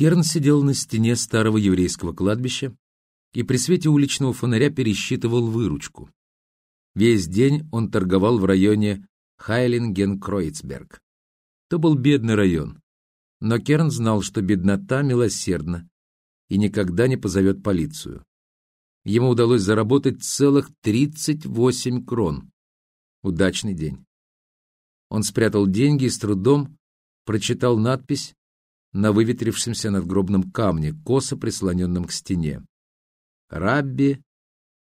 Керн сидел на стене старого еврейского кладбища и при свете уличного фонаря пересчитывал выручку. Весь день он торговал в районе Хайлинген-Кройцберг. То был бедный район, но Керн знал, что беднота милосердна и никогда не позовет полицию. Ему удалось заработать целых 38 крон. Удачный день. Он спрятал деньги и с трудом прочитал надпись на выветрившемся надгробном камне, косо прислоненном к стене. «Рабби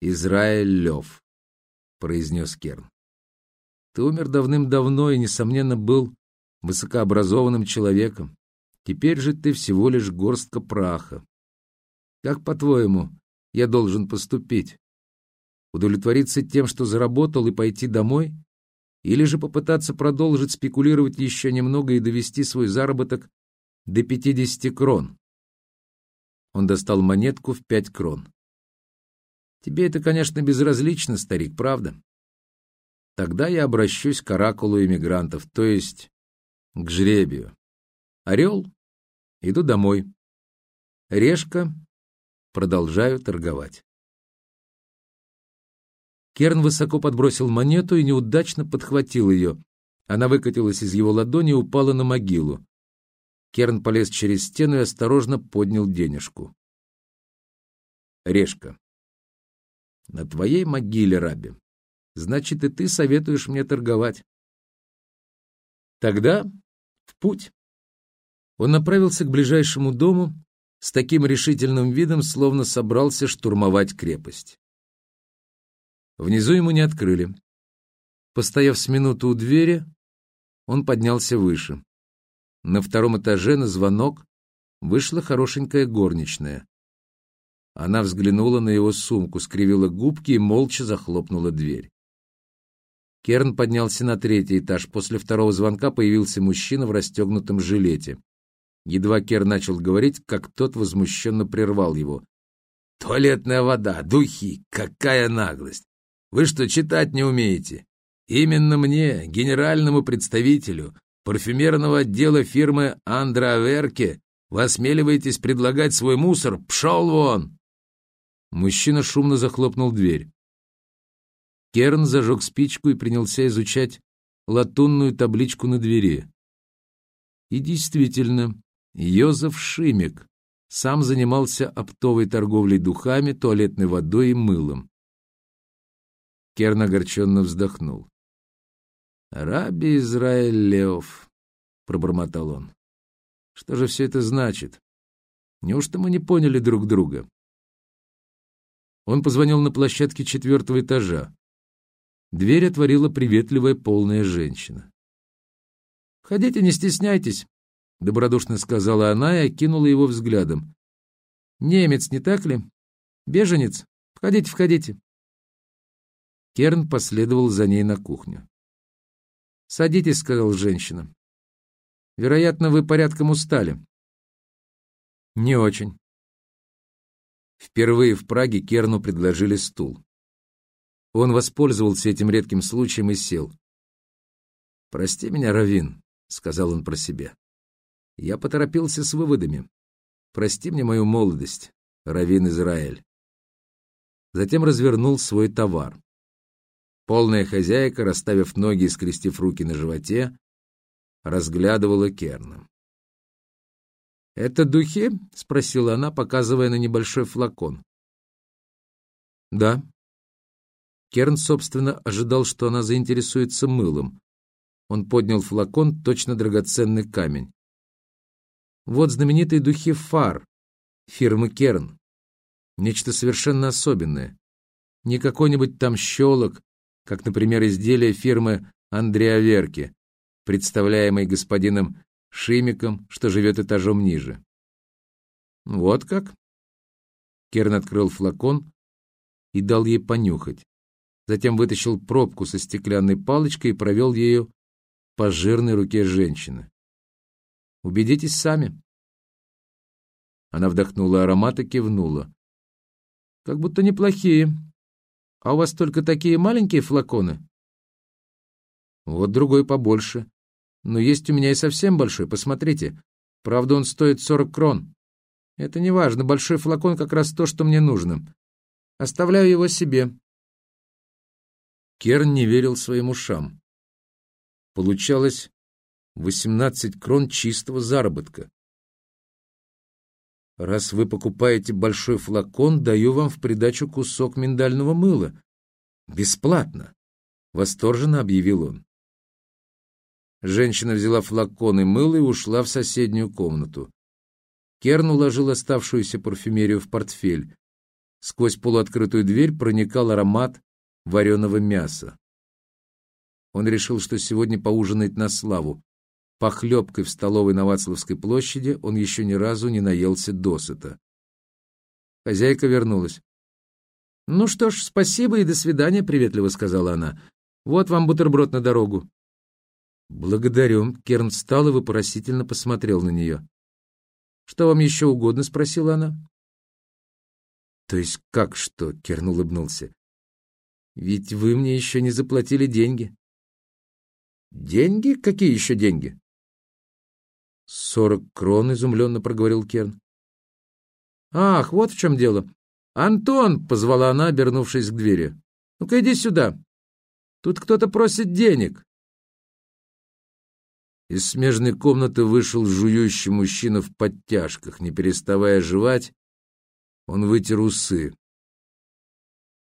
Израиль Лев», — произнес Керн. «Ты умер давным-давно и, несомненно, был высокообразованным человеком. Теперь же ты всего лишь горстка праха. Как, по-твоему, я должен поступить? Удовлетвориться тем, что заработал, и пойти домой? Или же попытаться продолжить спекулировать еще немного и довести свой заработок до 50 крон. Он достал монетку в 5 крон. Тебе это, конечно, безразлично, старик, правда? Тогда я обращусь к оракулу иммигрантов, то есть к жребию. Орел, иду домой. Решка, продолжаю торговать. Керн высоко подбросил монету и неудачно подхватил ее. Она выкатилась из его ладони и упала на могилу. Керн полез через стену и осторожно поднял денежку. Решка. На твоей могиле, Раби. Значит, и ты советуешь мне торговать. Тогда в путь. Он направился к ближайшему дому с таким решительным видом, словно собрался штурмовать крепость. Внизу ему не открыли. Постояв с минуту у двери, он поднялся выше. На втором этаже на звонок вышла хорошенькая горничная. Она взглянула на его сумку, скривила губки и молча захлопнула дверь. Керн поднялся на третий этаж. После второго звонка появился мужчина в расстегнутом жилете. Едва Кер начал говорить, как тот возмущенно прервал его. «Туалетная вода, духи, какая наглость! Вы что, читать не умеете? Именно мне, генеральному представителю, парфюмерного отдела фирмы Андраверке вы осмеливаетесь предлагать свой мусор? Пшел вон!» Мужчина шумно захлопнул дверь. Керн зажег спичку и принялся изучать латунную табличку на двери. И действительно, Йозеф Шимик сам занимался оптовой торговлей духами, туалетной водой и мылом. Керн огорченно вздохнул. «Раби Израиль Леов», — пробормотал он. «Что же все это значит? Неужто мы не поняли друг друга?» Он позвонил на площадке четвертого этажа. Дверь отворила приветливая полная женщина. «Входите, не стесняйтесь», — добродушно сказала она и окинула его взглядом. «Немец, не так ли? Беженец? Входите, входите». Керн последовал за ней на кухню. «Садитесь», — сказала женщина. «Вероятно, вы порядком устали». «Не очень». Впервые в Праге Керну предложили стул. Он воспользовался этим редким случаем и сел. «Прости меня, Равин», — сказал он про себя. «Я поторопился с выводами. Прости мне мою молодость, Равин Израиль». Затем развернул свой товар. Полная хозяйка, расставив ноги и скрестив руки на животе, разглядывала Керна. «Это духи?» — спросила она, показывая на небольшой флакон. «Да». Керн, собственно, ожидал, что она заинтересуется мылом. Он поднял флакон, точно драгоценный камень. «Вот знаменитые духи фар фирмы Керн. Нечто совершенно особенное. Не какой-нибудь там щелок как, например, изделие фирмы Андреа Верки, представляемой господином Шимиком, что живет этажом ниже. Вот как? Керн открыл флакон и дал ей понюхать. Затем вытащил пробку со стеклянной палочкой и провел ею по жирной руке женщины. Убедитесь сами. Она вдохнула аромат и кивнула. Как будто неплохие, а у вас только такие маленькие флаконы? Вот другой побольше. Но есть у меня и совсем большой, посмотрите. Правда, он стоит сорок крон. Это не важно, большой флакон как раз то, что мне нужно. Оставляю его себе. Керн не верил своим ушам. Получалось восемнадцать крон чистого заработка. Раз вы покупаете большой флакон, даю вам в придачу кусок миндального мыла. Бесплатно, — восторженно объявил он. Женщина взяла флакон и мыло и ушла в соседнюю комнату. Керн уложил оставшуюся парфюмерию в портфель. Сквозь полуоткрытую дверь проникал аромат вареного мяса. Он решил, что сегодня поужинает на славу. Похлебкой в столовой на Вацлавской площади он еще ни разу не наелся досыта. Хозяйка вернулась. «Ну что ж, спасибо и до свидания», — приветливо сказала она. «Вот вам бутерброд на дорогу». «Благодарю». Керн встал и вопросительно посмотрел на нее. «Что вам еще угодно?» — спросила она. «То есть как что?» — Керн улыбнулся. «Ведь вы мне еще не заплатили деньги». «Деньги? Какие еще деньги?» «Сорок крон», — изумленно проговорил Керн. «Ах, вот в чем дело. Антон!» — позвала она, обернувшись к двери. «Ну-ка иди сюда. Тут кто-то просит денег». Из смежной комнаты вышел жующий мужчина в подтяжках. Не переставая жевать, он вытер усы.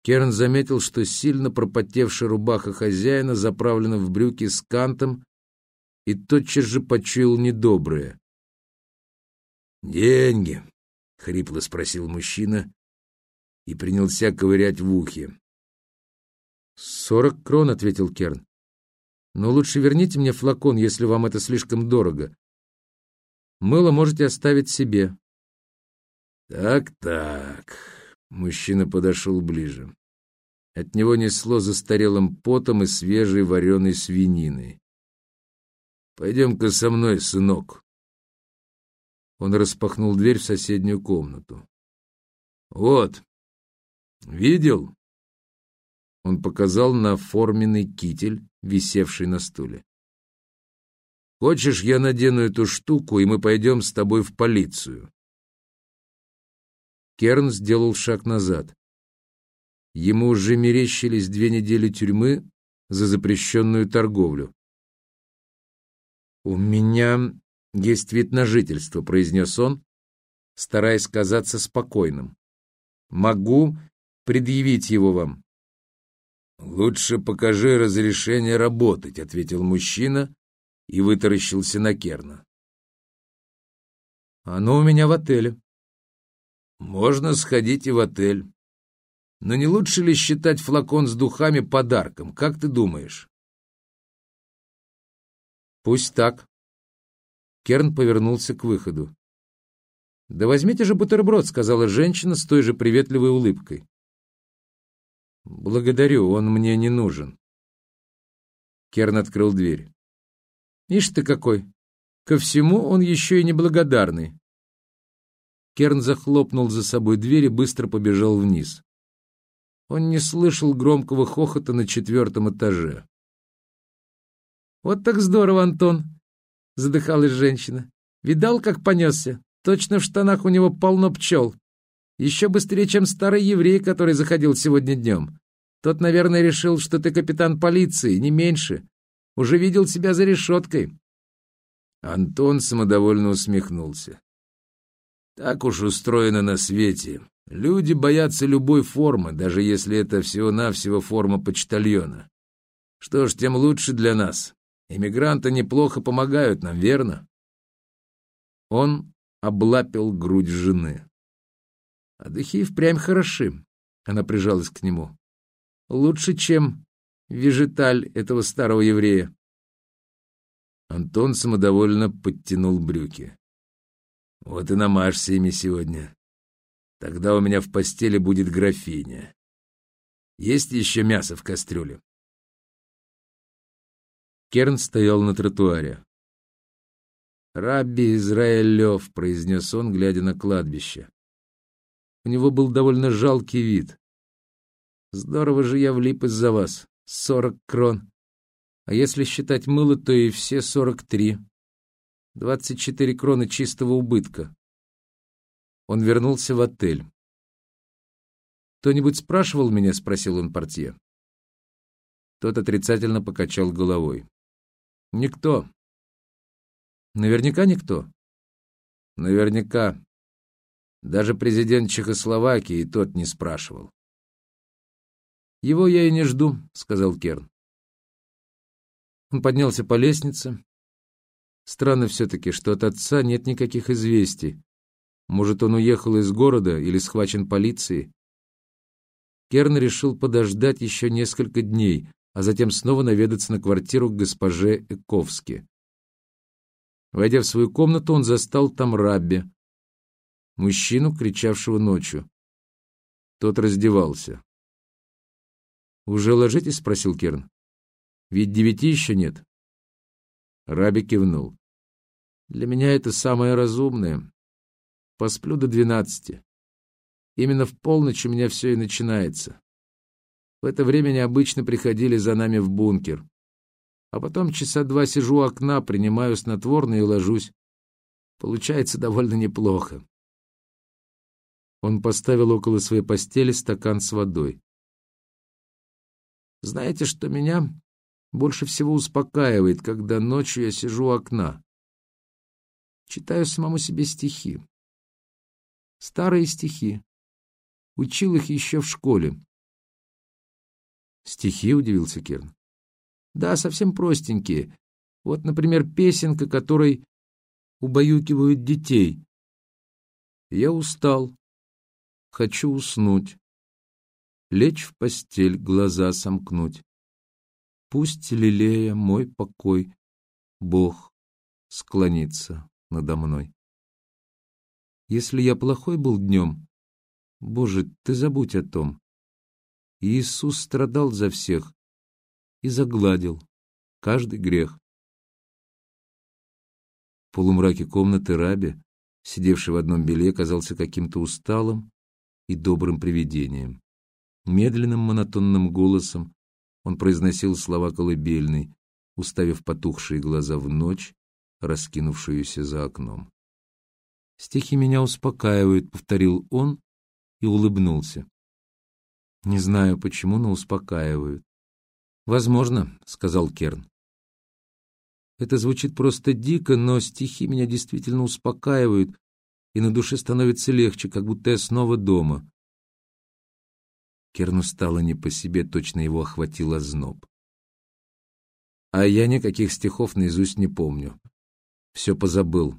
Керн заметил, что сильно пропотевшая рубаха хозяина заправлена в брюки с кантом и тотчас же почуял недоброе. «Деньги?» — хрипло спросил мужчина и принялся ковырять в ухе. «Сорок крон», — ответил Керн. «Но лучше верните мне флакон, если вам это слишком дорого. Мыло можете оставить себе». «Так-так», — мужчина подошел ближе. От него несло застарелым потом и свежей вареной свининой. Пойдем-ка со мной, сынок. Он распахнул дверь в соседнюю комнату. Вот, видел? Он показал на форменный китель, висевший на стуле. Хочешь, я надену эту штуку, и мы пойдем с тобой в полицию? Керн сделал шаг назад. Ему уже мерещились две недели тюрьмы за запрещенную торговлю. «У меня есть вид на жительство», — произнес он, стараясь казаться спокойным. «Могу предъявить его вам». «Лучше покажи разрешение работать», — ответил мужчина и вытаращился на Керна. «Оно у меня в отеле». «Можно сходить и в отель. Но не лучше ли считать флакон с духами подарком, как ты думаешь?» Пусть так. Керн повернулся к выходу. «Да возьмите же бутерброд», — сказала женщина с той же приветливой улыбкой. «Благодарю, он мне не нужен». Керн открыл дверь. «Ишь ты какой! Ко всему он еще и неблагодарный». Керн захлопнул за собой дверь и быстро побежал вниз. Он не слышал громкого хохота на четвертом этаже. «Вот так здорово, Антон!» — задыхалась женщина. «Видал, как понесся? Точно в штанах у него полно пчел. Еще быстрее, чем старый еврей, который заходил сегодня днем. Тот, наверное, решил, что ты капитан полиции, не меньше. Уже видел себя за решеткой». Антон самодовольно усмехнулся. «Так уж устроено на свете. Люди боятся любой формы, даже если это всего-навсего форма почтальона. Что ж, тем лучше для нас. Эмигранты неплохо помогают нам, верно? Он облапил грудь жены. А духи впрямь хороши. Она прижалась к нему. Лучше, чем вежеталь этого старого еврея. Антон самодовольно подтянул брюки. Вот и намажься ими сегодня. Тогда у меня в постели будет графиня. Есть еще мясо в кастрюле? Керн стоял на тротуаре. «Рабби Израилев», — произнес он, глядя на кладбище. У него был довольно жалкий вид. «Здорово же я влип из-за вас. Сорок крон. А если считать мыло, то и все сорок три. Двадцать четыре кроны чистого убытка. Он вернулся в отель. «Кто-нибудь спрашивал меня?» — спросил он портье. Тот отрицательно покачал головой. «Никто». «Наверняка никто?» «Наверняка. Даже президент Чехословакии тот не спрашивал». «Его я и не жду», — сказал Керн. Он поднялся по лестнице. Странно все-таки, что от отца нет никаких известий. Может, он уехал из города или схвачен полицией? Керн решил подождать еще несколько дней, а затем снова наведаться на квартиру к госпоже Эковски. Войдя в свою комнату, он застал там Рабби, мужчину, кричавшего ночью. Тот раздевался. «Уже ложитесь?» — спросил Керн. «Ведь девяти еще нет». Раби кивнул. «Для меня это самое разумное. Посплю до двенадцати. Именно в полночь у меня все и начинается. В это время они обычно приходили за нами в бункер. А потом часа два сижу у окна, принимаю снотворное и ложусь. Получается довольно неплохо. Он поставил около своей постели стакан с водой. Знаете, что меня больше всего успокаивает, когда ночью я сижу у окна? Читаю самому себе стихи. Старые стихи. Учил их еще в школе. «Стихи?» — удивился Керн. «Да, совсем простенькие. Вот, например, песенка, которой убаюкивают детей. Я устал. Хочу уснуть. Лечь в постель, глаза сомкнуть. Пусть, лелея мой покой, Бог склонится надо мной. Если я плохой был днем, Боже, ты забудь о том. Иисус страдал за всех и загладил каждый грех. В полумраке комнаты Раби, сидевший в одном белье, казался каким-то усталым и добрым привидением. Медленным монотонным голосом он произносил слова колыбельной, уставив потухшие глаза в ночь, раскинувшуюся за окном. «Стихи меня успокаивают», — повторил он и улыбнулся. Не знаю почему, но успокаивают. Возможно, сказал Керн. Это звучит просто дико, но стихи меня действительно успокаивают, и на душе становится легче, как будто я снова дома. Керну стало не по себе, точно его охватил озноб. А я никаких стихов наизусть не помню. Все позабыл.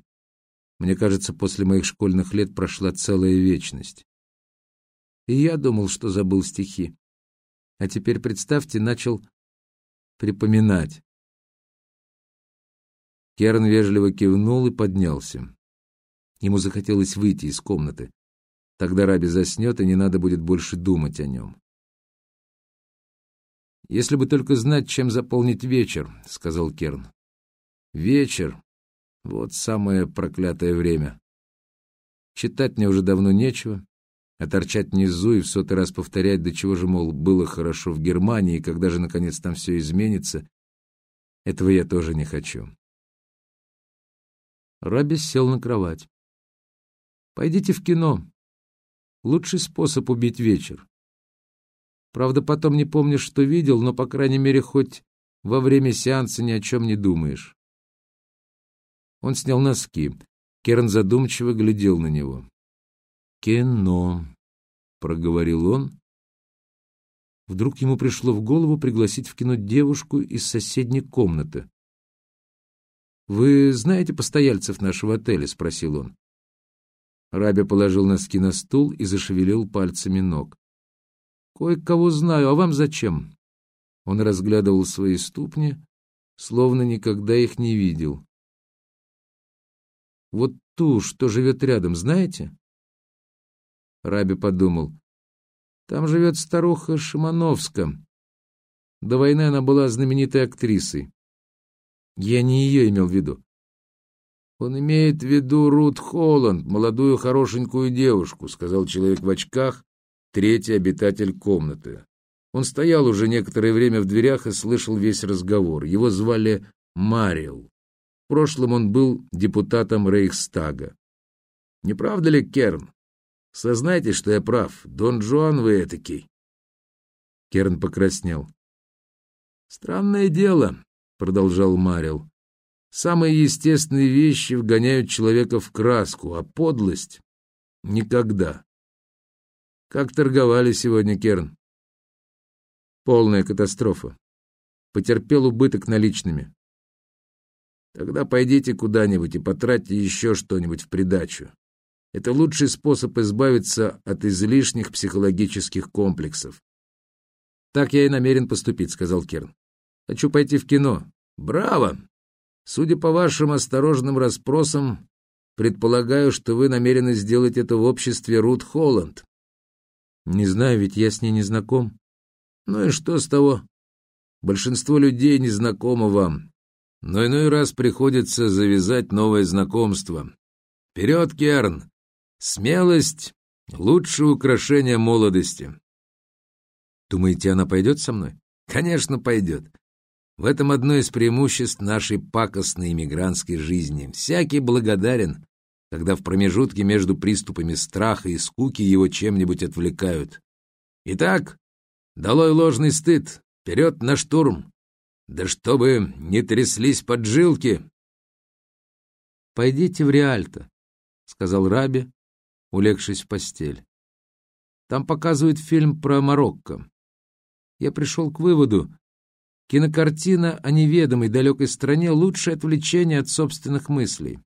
Мне кажется, после моих школьных лет прошла целая вечность. И я думал, что забыл стихи. А теперь, представьте, начал припоминать. Керн вежливо кивнул и поднялся. Ему захотелось выйти из комнаты. Тогда Раби заснет, и не надо будет больше думать о нем. «Если бы только знать, чем заполнить вечер», — сказал Керн. «Вечер — вот самое проклятое время. Читать мне уже давно нечего, а торчать внизу и в сотый раз повторять, до чего же, мол, было хорошо в Германии, когда же, наконец, там все изменится, этого я тоже не хочу. Рабис сел на кровать. «Пойдите в кино. Лучший способ убить вечер. Правда, потом не помнишь, что видел, но, по крайней мере, хоть во время сеанса ни о чем не думаешь». Он снял носки. Керн задумчиво глядел на него. «Кино», — проговорил он. Вдруг ему пришло в голову пригласить в кино девушку из соседней комнаты. «Вы знаете постояльцев нашего отеля?» — спросил он. Раби положил носки на стул и зашевелил пальцами ног. «Кое-кого знаю, а вам зачем?» Он разглядывал свои ступни, словно никогда их не видел. «Вот ту, что живет рядом, знаете?» Раби подумал. Там живет старуха Шимановска. До войны она была знаменитой актрисой. Я не ее имел в виду. Он имеет в виду Рут Холланд, молодую хорошенькую девушку, сказал человек в очках, третий обитатель комнаты. Он стоял уже некоторое время в дверях и слышал весь разговор. Его звали Марил. прошлом он был депутатом Рейхстага. Не правда ли, Керн? Сознайте, что я прав. Дон Жуан вы этакий. Керн покраснел. «Странное дело», — продолжал Марил. «Самые естественные вещи вгоняют человека в краску, а подлость — никогда. Как торговали сегодня, Керн?» «Полная катастрофа. Потерпел убыток наличными. Тогда пойдите куда-нибудь и потратьте еще что-нибудь в придачу. Это лучший способ избавиться от излишних психологических комплексов. «Так я и намерен поступить», — сказал Керн. «Хочу пойти в кино». «Браво! Судя по вашим осторожным расспросам, предполагаю, что вы намерены сделать это в обществе Рут Холланд». «Не знаю, ведь я с ней не знаком». «Ну и что с того? Большинство людей не знакомо вам, но иной раз приходится завязать новое знакомство. Вперед, Керн! Смелость — лучшее украшение молодости. Думаете, она пойдет со мной? Конечно, пойдет. В этом одно из преимуществ нашей пакостной иммигрантской жизни. Всякий благодарен, когда в промежутке между приступами страха и скуки его чем-нибудь отвлекают. Итак, долой ложный стыд, вперед на штурм. Да чтобы не тряслись поджилки. «Пойдите в Реальто», — сказал Раби, улегшись в постель. «Там показывают фильм про Марокко я пришел к выводу, кинокартина о неведомой далекой стране — лучшее отвлечение от собственных мыслей.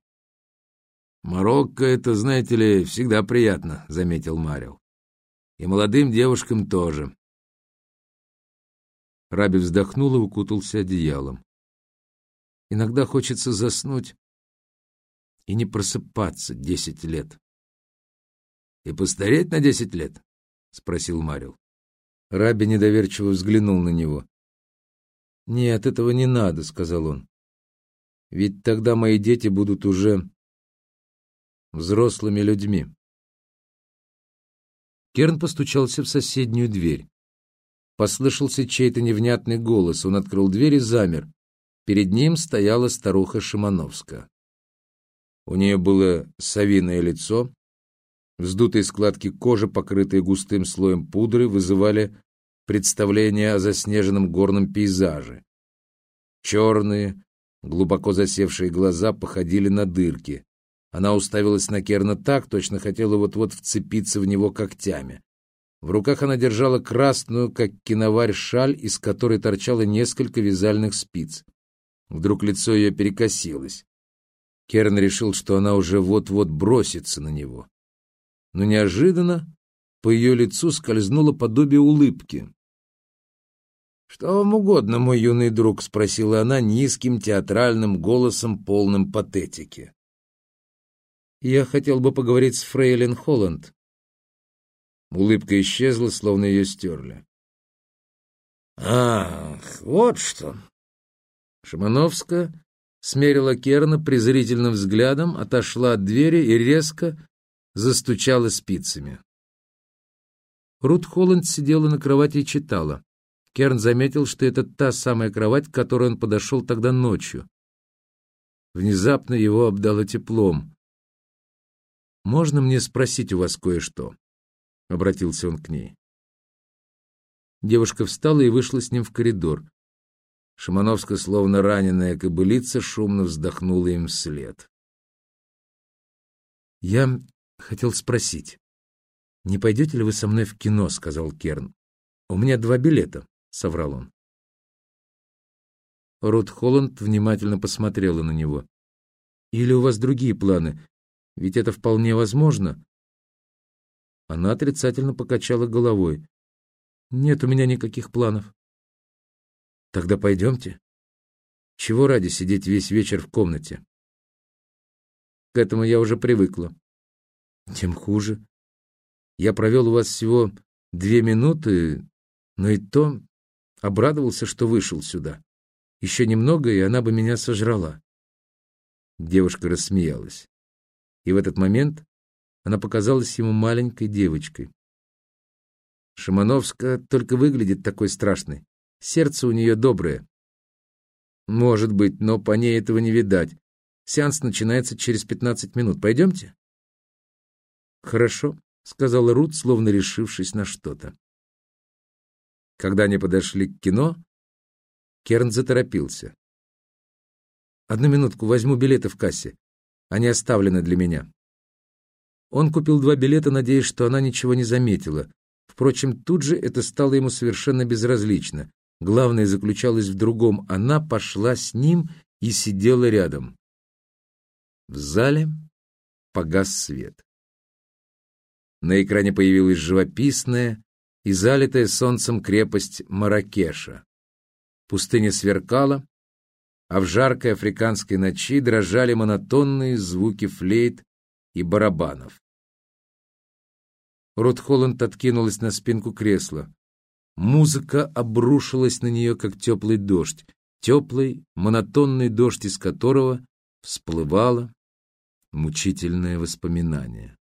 «Марокко — это, знаете ли, всегда приятно», — заметил Марил. «И молодым девушкам тоже». Раби вздохнул и укутался одеялом. «Иногда хочется заснуть и не просыпаться десять лет». «И постареть на десять лет?» — спросил Марил. Раби недоверчиво взглянул на него. «Нет, этого не надо», — сказал он. «Ведь тогда мои дети будут уже взрослыми людьми». Керн постучался в соседнюю дверь. Послышался чей-то невнятный голос. Он открыл дверь и замер. Перед ним стояла старуха Шимановская. У нее было совиное лицо, Вздутые складки кожи, покрытые густым слоем пудры, вызывали представление о заснеженном горном пейзаже. Черные, глубоко засевшие глаза походили на дырки. Она уставилась на Керна так, точно хотела вот-вот вцепиться в него когтями. В руках она держала красную, как киноварь, шаль, из которой торчало несколько вязальных спиц. Вдруг лицо ее перекосилось. Керн решил, что она уже вот-вот бросится на него но неожиданно по ее лицу скользнуло подобие улыбки. «Что вам угодно, мой юный друг?» — спросила она низким театральным голосом, полным патетики. «Я хотел бы поговорить с Фрейлин Холланд». Улыбка исчезла, словно ее стерли. «Ах, вот что!» Шимановская смерила Керна презрительным взглядом, отошла от двери и резко, застучала спицами. Рут Холланд сидела на кровати и читала. Керн заметил, что это та самая кровать, к которой он подошел тогда ночью. Внезапно его обдало теплом. «Можно мне спросить у вас кое-что?» — обратился он к ней. Девушка встала и вышла с ним в коридор. Шимановская, словно раненая кобылица, шумно вздохнула им вслед. «Я хотел спросить, не пойдете ли вы со мной в кино?» — сказал Керн. «У меня два билета», — соврал он. Рут Холланд внимательно посмотрела на него. «Или у вас другие планы? Ведь это вполне возможно». Она отрицательно покачала головой. «Нет у меня никаких планов». «Тогда пойдемте. Чего ради сидеть весь вечер в комнате?» «К этому я уже привыкла», тем хуже. Я провел у вас всего две минуты, но и то обрадовался, что вышел сюда. Еще немного, и она бы меня сожрала. Девушка рассмеялась. И в этот момент она показалась ему маленькой девочкой. Шимановская только выглядит такой страшной. Сердце у нее доброе. Может быть, но по ней этого не видать. Сеанс начинается через 15 минут. Пойдемте?» «Хорошо», — сказала Рут, словно решившись на что-то. Когда они подошли к кино, Керн заторопился. «Одну минутку, возьму билеты в кассе. Они оставлены для меня». Он купил два билета, надеясь, что она ничего не заметила. Впрочем, тут же это стало ему совершенно безразлично. Главное заключалось в другом. Она пошла с ним и сидела рядом. В зале погас свет. На экране появилась живописная и залитая солнцем крепость Маракеша. Пустыня сверкала, а в жаркой африканской ночи дрожали монотонные звуки флейт и барабанов. Рот Холланд откинулась на спинку кресла. Музыка обрушилась на нее, как теплый дождь, теплый, монотонный дождь, из которого всплывало мучительное воспоминание.